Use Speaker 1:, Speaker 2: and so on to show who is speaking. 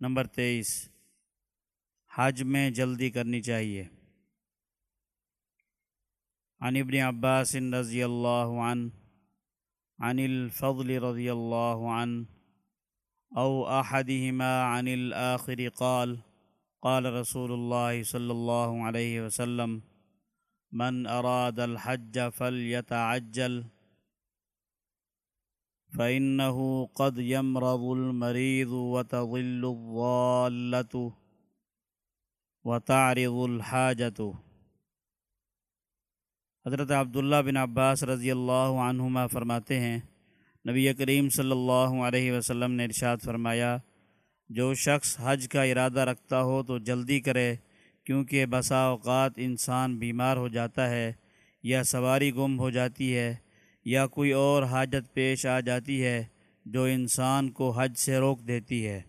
Speaker 1: Number تیئیس، حج میں جلدی کرنی چاہیے۔ عن ابن عباس رضی اللہ عنہ، عن الفضل رضی اللہ عنہ، او احدهما عن الآخر قال قال رسول الله صلی اللہ علیہ وسلم، من اراد الحج فليتعجل فإنه قد يمرض المريض وتضل الضالة وتعرض الحاجة حضرت عبداللہ بن عباس رضی اللہ عنہما فرماتے ہیں، نبی کریم صلی اللہ علیہ وسلم نے ارشاد فرمایا، جو شخص حج کا ارادہ رکھتا ہو تو جلدی کرے، کیونکہ بسا اوقات انسان بیمار ہو جاتا ہے یا سواری گم ہو جاتی ہے۔ یا کوئی اور حاجت پیش آ جاتی ہے جو انسان کو حج سے روک دیتی ہے۔